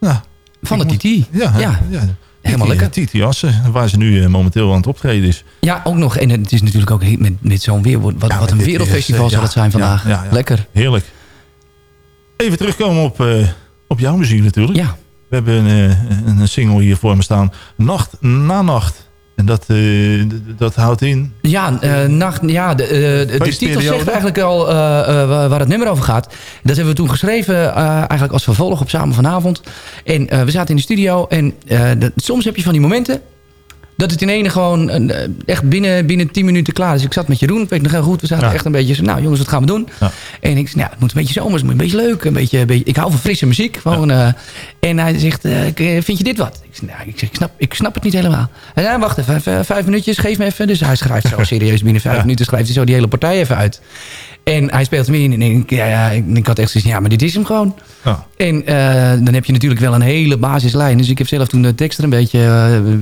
Ja. Van de Titi. Ja, Ja. ja. Helemaal Titi- lekker. Titi Assen, waar ze nu eh, momenteel aan het optreden is. Ja, ook nog. En het is natuurlijk ook met, met zo'n weer. Wat, wat een dit wereldfestival zal het zijn vandaag. Lekker. Heerlijk. Even terugkomen op, eh, op jouw muziek natuurlijk. Ja. We hebben een, eh, een single hier voor me staan. Nacht na nacht. En dat, eh, dat houdt in... Ja, eh, nacht, ja de, eh, de titel zegt eigenlijk al waar het nummer over gaat. Dat hebben we toen geschreven eigenlijk als vervolg op Samen Vanavond. En we zaten in de studio en soms heb je van die momenten... dat het in ene gewoon eh, echt binnen, binnen 10 minuten klaar is. Ik zat met Jeroen, ik weet nog heel goed. We zaten Ja. echt een beetje zo, nou jongens, wat gaan we doen? En ik zei, nou, het moet een beetje zomers, het moet een beetje leuk. Een beetje, een beetje, ik hou van frisse muziek. Gewoon, eh, en hij zegt, eh, vind je dit wat? Ik zei, nou, ik, zeg, ik, snap, ik snap het niet helemaal. Hij zei, wacht even, vijf, vijf minuutjes, geef me even. Dus hij schrijft zo (laughs) serieus, binnen vijf minuten schrijft hij zo die hele partij even uit. En hij speelt hem in en ik, ja, ja, ik, had echt zoiets ja, maar dit is hem gewoon. En eh, dan heb je natuurlijk wel een hele basislijn. Dus ik heb zelf toen de tekst er een beetje...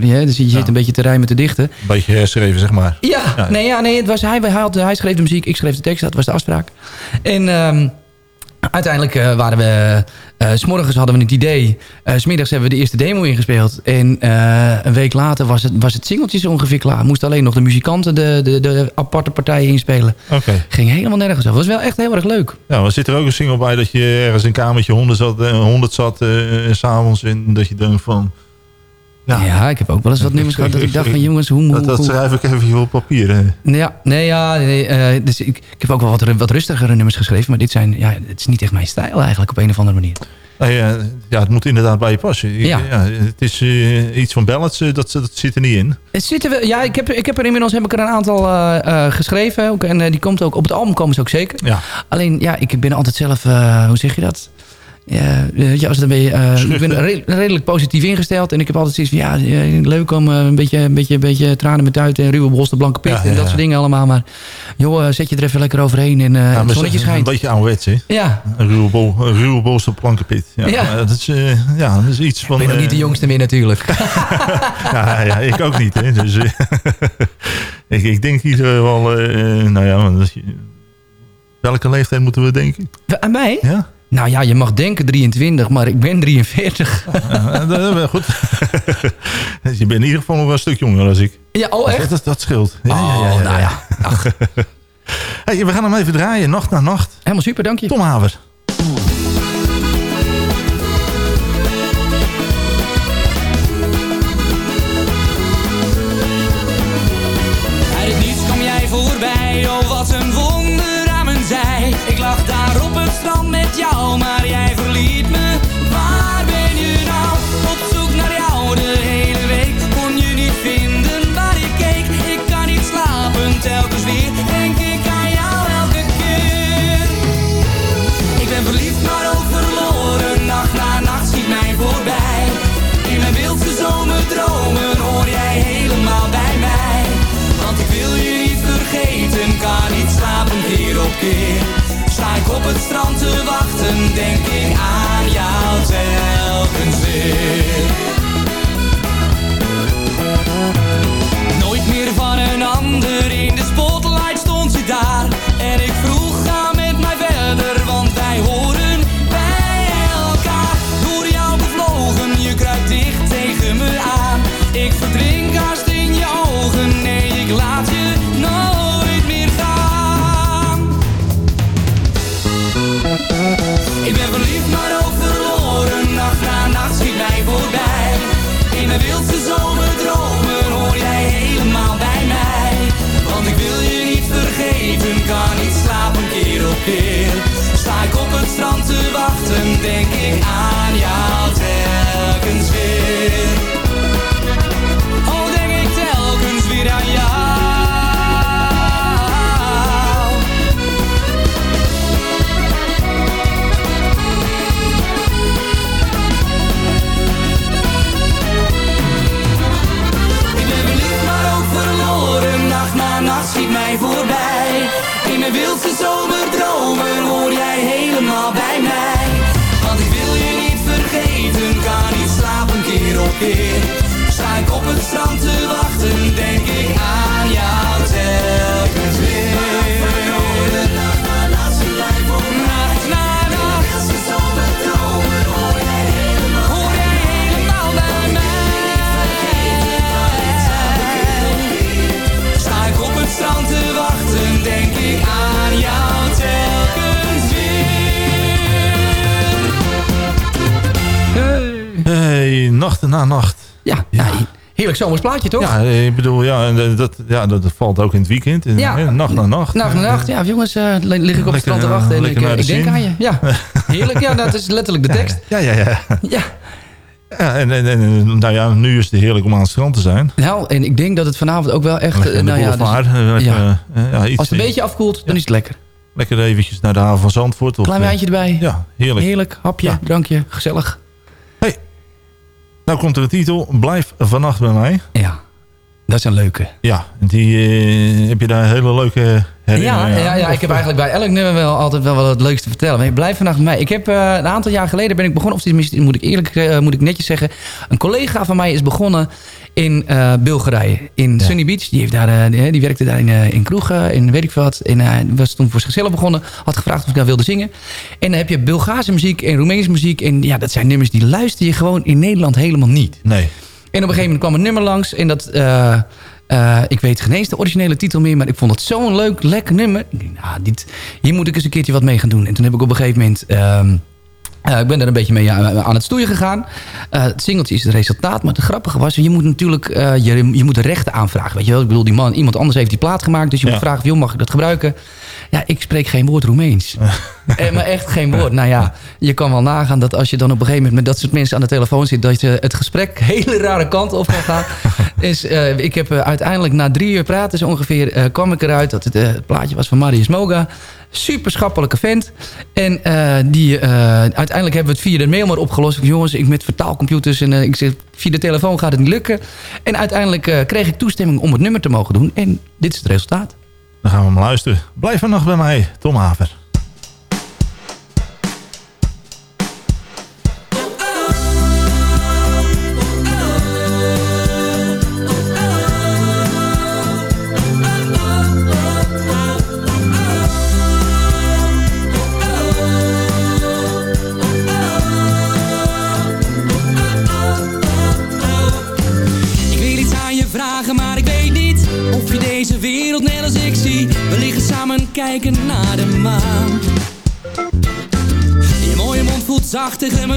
ja, dus je zit een beetje te rijmen te dichten. Een beetje herschreven, zeg maar. Ja, Nee, ja, nee het was, hij, hij, had, hij schreef de muziek, ik schreef de tekst. Dat was de afspraak. En ehm, uiteindelijk eh, waren we... eh, s s'morgens hadden we het idee. eh, s smiddags hebben we de eerste demo ingespeeld. En eh, een week later was het, was het singeltje zo ongeveer klaar. Moesten alleen nog de muzikanten de, de, de aparte partijen inspelen. Oké. Ging helemaal nergens over. was wel echt heel erg leuk. Ja, maar zit er ook een single bij dat je ergens in een kamertje 100 zat, eh, 100 zat eh, s s'avonds en dat je denkt van... Ja. ik heb ook wel eens wat nummers gehad dat ik dacht van jongens, hoe... Dat, dat hoe- schrijf ik even hier op papier. hè. Ja, nee, ja, nee, eh, dus ik, ik heb ook wel wat, wat rustigere nummers geschreven. Maar dit zijn, ja, het is niet echt mijn stijl eigenlijk op een of andere manier. Eh, ja, het moet inderdaad bij je passen. Ja. het is eh, iets van ballads, dat, dat zit er niet in. Het zitten we, ja, ik heb, ik heb er inmiddels heb ik er een aantal geschreven. Ook, en die komt ook, op het album komen ze ook zeker. Ja. Alleen, ja, ik ben altijd zelf, hoe zeg je dat? Ja, je, als een beetje, eh, ik ben (laughs) re- redelijk positief ingesteld. En ik heb altijd zoiets van, ja, eh, leuk om eh, een beetje, een beetje, een beetje tranen met uit en ruwe bos, de blanke pit Ja, en ja, dat soort dingen allemaal. Maar joh, eh, zet je er even lekker overheen en Ja, het zonnetje Een schijnt. beetje ouderwets, hè? Ja. Een ruwe, bol, een ruwe bolste plankenpit. Ja, dat, is, ja, dat is iets van... Ik ben nog niet de jongste meer natuurlijk. (laughs) ja, ja, ik ook niet. Hè. Dus, (laughs) ik, ik denk ieder geval... eh, nou ja, je- welke leeftijd moeten we denken? Aan mij? Ja. Nou ja, je mag denken 23, maar ik ben 43. (laughs) Ja, dat, dat, goed. (laughs) je bent in ieder geval nog een stuk jonger dan ik. Ja, oh echt? Dat, dat scheelt. Ja, Oh, ja, nou ja. (laughs) Hey, we gaan hem even draaien, nacht na nacht. Helemaal super, dank je. Tom Haver. Daar op het strand met jou, maar jij verliet me. Waar mijn wildste zomerdromen hoor jij helemaal bij mij. Want ik wil je niet vergeten, kan niet slapen keer op keer. Sta ik op het strand te wachten, denk ik heerlijk zomers plaatje, toch? Ja, ik bedoel, ja, en eh, dat, ja, dat valt ook in het weekend. En, Ja. Nacht na nacht. Nacht na nacht, ja jongens, eh, li- lig ik op het strand te eh, wachten en ik, de ik denk aan je. Ja, (laughs) heerlijk. Ja, dat is letterlijk de tekst. Ja, ja, ja. Ja. Ja, en, en, en nou ja, nu is het heerlijk om aan het strand te zijn. Nou, en ik denk dat het vanavond ook wel echt... In de nou ja, dus- lekker, ja. ja, iets- Als het een beetje afkoelt, dan is het lekker. Lekker eventjes naar de haven van Zandvoort. Of, Klein wijntje erbij. Ja, heerlijk. Heerlijk, hapje, drankje, gezellig. Nou komt er de titel, Blijf vannacht bij mij. Ja, dat is een leuke. Ja, die, eh, heb je daar een hele leuke Ja, herinneringen ja, aan? ja, Of, ik heb eigenlijk bij elk nummer wel altijd wel wat het leukste te vertellen. Maar blijft vandaag met mij. Ik heb eh, een aantal jaar geleden ben ik begonnen, of tenminste moet ik eerlijk eh, moet ik netjes zeggen. Een collega van mij is begonnen in eh, Bulgarije, in Sunny Beach. Die, heeft daar, die, die werkte daar in, eh, in kroegen, in weet ik wat. En hij was toen voor zichzelf begonnen. Had gevraagd of ik daar wilde zingen. En dan heb je Bulgaarse muziek en Roemeense muziek. En ja, dat zijn nummers die luister je gewoon in Nederland helemaal niet. Nee. En op een gegeven moment kwam een nummer langs. En dat, eh, eh, ik weet geen eens de originele titel meer. Maar ik vond het zo'n leuk, lekker nummer. Ik nou, dit, hier moet ik eens een keertje wat mee gaan doen. En toen heb ik op een gegeven moment... ehm, eh, ik ben er een beetje mee aan, aan het stoeien gegaan. Eh, het singeltje is het resultaat. Maar het grappige was, je moet natuurlijk eh, je, je moet de rechten aanvragen. Weet je wel? Ik bedoel, die man, iemand anders heeft die plaat gemaakt. Dus je moet vragen, joh, mag ik dat gebruiken? Ja, ik spreek geen woord Roemeens. (laughs) Eh, maar echt geen woord. Nou ja, je kan wel nagaan dat als je dan op een gegeven moment... met dat soort mensen aan de telefoon zit... dat je het gesprek (laughs) hele rare kant op kan gaan. Dus ik heb eh, uiteindelijk na drie uur praten ongeveer... eh, kwam ik eruit dat het, het plaatje was van Marius Moga. Super schappelijke vent. En die, uiteindelijk hebben we het via de mail maar opgelost. Jongens, ik met vertaalcomputers en ik zeg, via de telefoon gaat het niet lukken. En uiteindelijk kreeg ik toestemming om het nummer te mogen doen. En dit is het resultaat. Dan gaan we maar luisteren. Blijf vannacht bij mij, Tom Haver. Voelt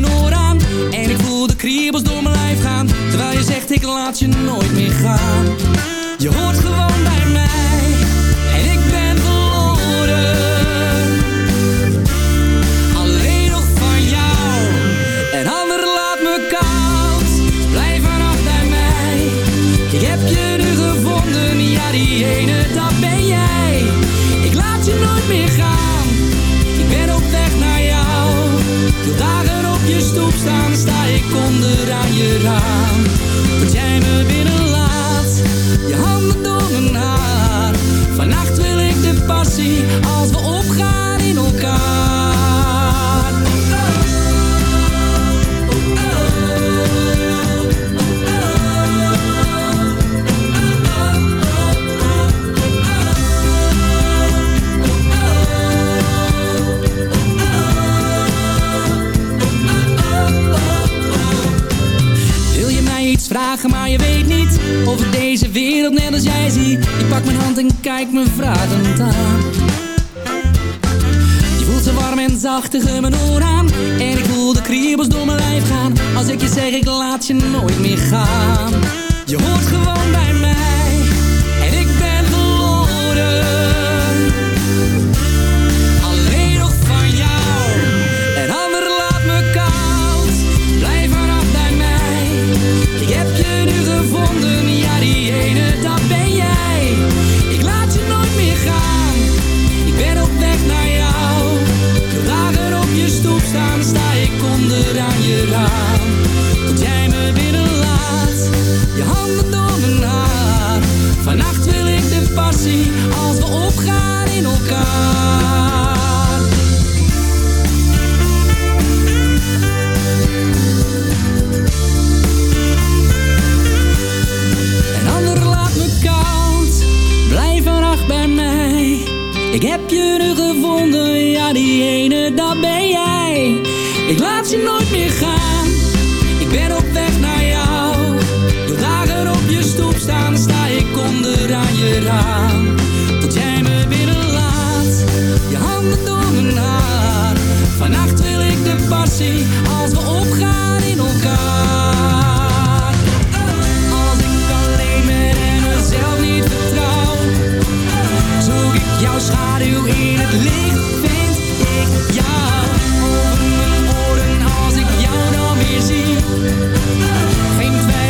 ik deze wereld net als jij zie. Ik pak mijn hand en kijk me vragend aan. Je voelt zo warm en zacht tegen mijn oor aan. En ik voel de kriebels door mijn lijf gaan. Als ik je zeg, ik laat je nooit meer gaan. Je hoort gewoon bij mij. Tot jij me binnenlaat, je handen door mijn haar. Vannacht wil ik de passie, als we opgaan in elkaar. Een ander laat me koud, blijf vannacht bij mij. Ik heb je nu gevonden, ja die ene, dat ben jij. Ik laat je nooit meer gaan, Tot jij me binnenlaat. Je handen door mijn haar. Vannacht wil ik de passie Als we opgaan in elkaar. Als ik alleen ben en mezelf niet vertrouw Zoek ik jouw schaduw in het licht Vind ik jou. Open mijn als ik jou dan weer zie. Geen twijfel.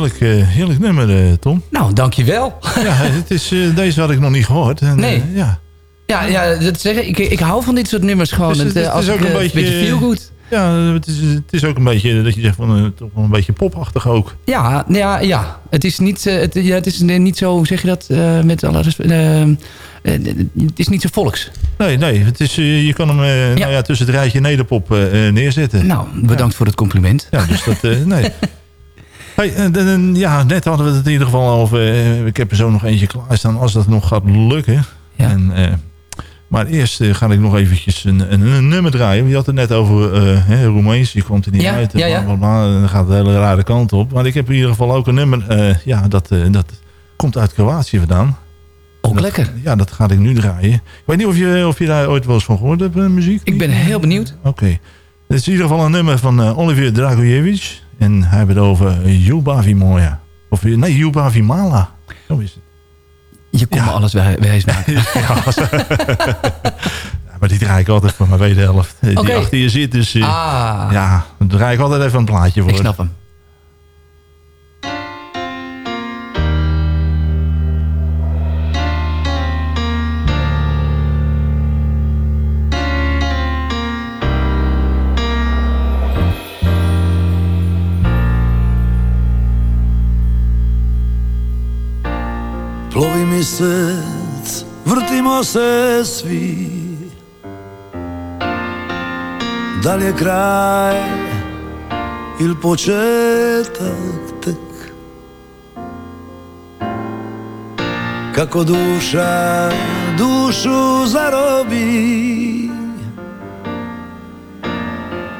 Heerlijk, eh, heerlijk nummer, eh, Tom. Nou, dankjewel. (laughs) Ja, het is, eh, deze had ik nog niet gehoord. En, Nee. ja. Ja, ja dat zeggen, ik, ik hou van dit soort nummers gewoon. Dus het, het- als is ook ik, een beetje- feel good. Ja, het is, het is ook een beetje dat je zegt van toch een beetje popachtig ook. Ja, ja, ja. Het is niet, het, ja, het is niet zo, hoe zeg je dat, met alle eh, het is niet zo volks. Nee, nee, het is, je kan hem Nou ja, tussen het rijtje nederpop neerzetten. Nou, bedankt voor het compliment. Ja, dus dat, nee. (laughs) Hey, en ja, net hadden we het in ieder geval over. eh, ik heb er zo nog eentje klaarstaan als dat nog gaat lukken. En, eh, maar eerst eh, ga ik nog eventjes een, een, een nummer draaien. Je had het net over eh hè, Roemeens, die komt er niet Ja, uit. ja, ja. bla, bla, bla, en dan gaat het de hele rare kant op. Maar ik heb in ieder geval ook een nummer. eh, ja, dat, eh, dat komt uit Kroatië vandaan. Ook Dat- lekker. Ja, dat ga ik nu draaien. Ik weet niet of je, of je daar ooit wel eens van gehoord hebt, eh, muziek. Ik ben heel benieuwd. Oké. Dit is in ieder geval een nummer van eh, Olivier Dragojevic. En hij heeft het over Ljubavi Moja. Of nee, Ljubavi Mala. Zo is het. Je kon me alles wij- wijs maken. (laughs) (laughs) ja, maar die draai ik altijd voor mijn tweede helft. Die achter je zit, dus eh, Ah. ja, dan draai ik altijd even een plaatje voor. Ik snap hem. Plovi mjesec, vrtimo se svi. Da li je kraj ili početak tek? Kako duša dušu zarobi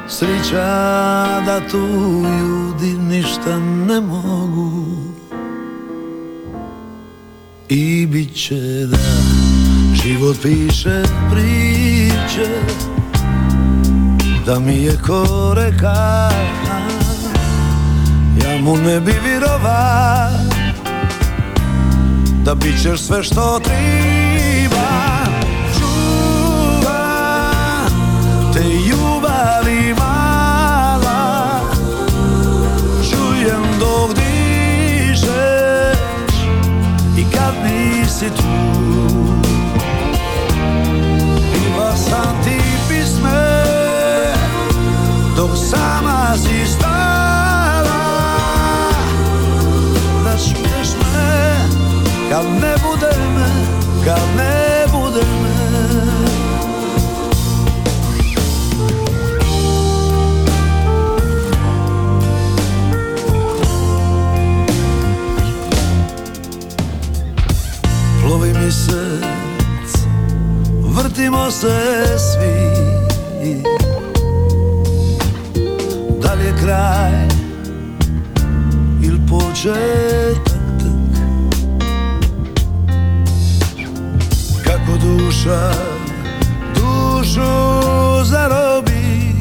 Srića da tu ljudi ništa ne mogu i bit će da život piše priče da mi je ko reka ja mu ne bi virova da bit ćeš sve što triba nisi tu Iva sam ti pisme dok sama si stala čuješ me kad ne bude me kad ne bude mjesec, vrtimo se svi. Da li je kraj ili početak Kako duša dušu zarobi?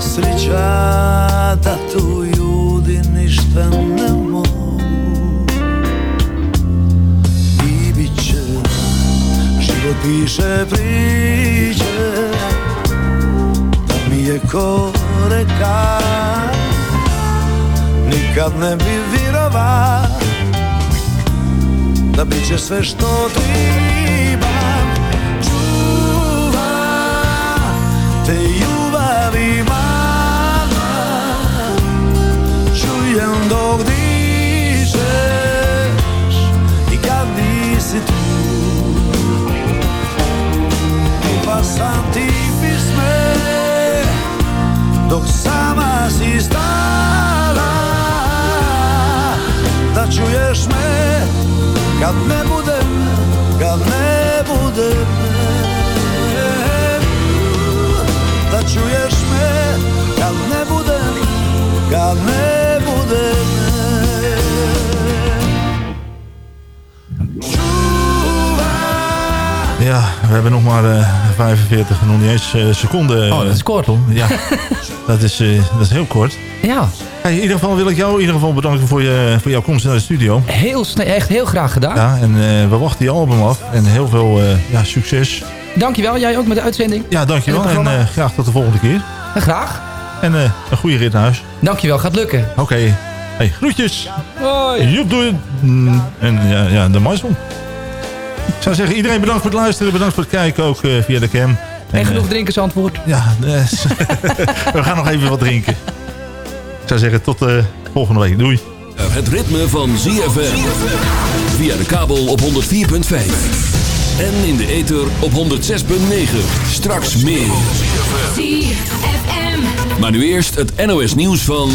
Sreća da tu ljudi ništa ne život piše priče Da mi je ko reka Nikad ne bi virova Da bit će sve što trebam Čuva te ljubavi Dok sama si stala Da čuješ me Kad ne budem Kad ne budem. Da čuješ me Kad ne budem Kad ne budem. Ja, we hebben nog maar eh, 45, nog niet eens eh, seconden. Oh, dat is kort. Tom. Ja, (laughs) dat is, eh, dat is heel kort. Ja. Hey, in ieder geval wil ik jou in ieder geval bedanken voor, je, voor jouw komst naar de studio. Heel snel, echt heel graag gedaan. Ja, en eh, we wachten je album af. En heel veel ja, succes. Dankjewel, jij ook met de uitzending. Ja, dankjewel. En graag tot de volgende keer. En graag. En een goede rit naar huis. Dankjewel, gaat lukken. Oké. Hey, groetjes. Hoi. Joep, doei. Mm, En ja, ja de mazzel. Ik zou zeggen, iedereen bedankt voor het luisteren. Bedankt voor het kijken, ook eh, via de cam. En eh, genoeg drinken, antwoord. Ja, eh, (laughs) we gaan nog even wat drinken. Ik zou zeggen, tot eh, volgende week. Doei. Het ritme van ZFM. Via de kabel op 104.5. En in de ether op 106.9. Straks meer. ZFM. Maar nu eerst het NOS nieuws van...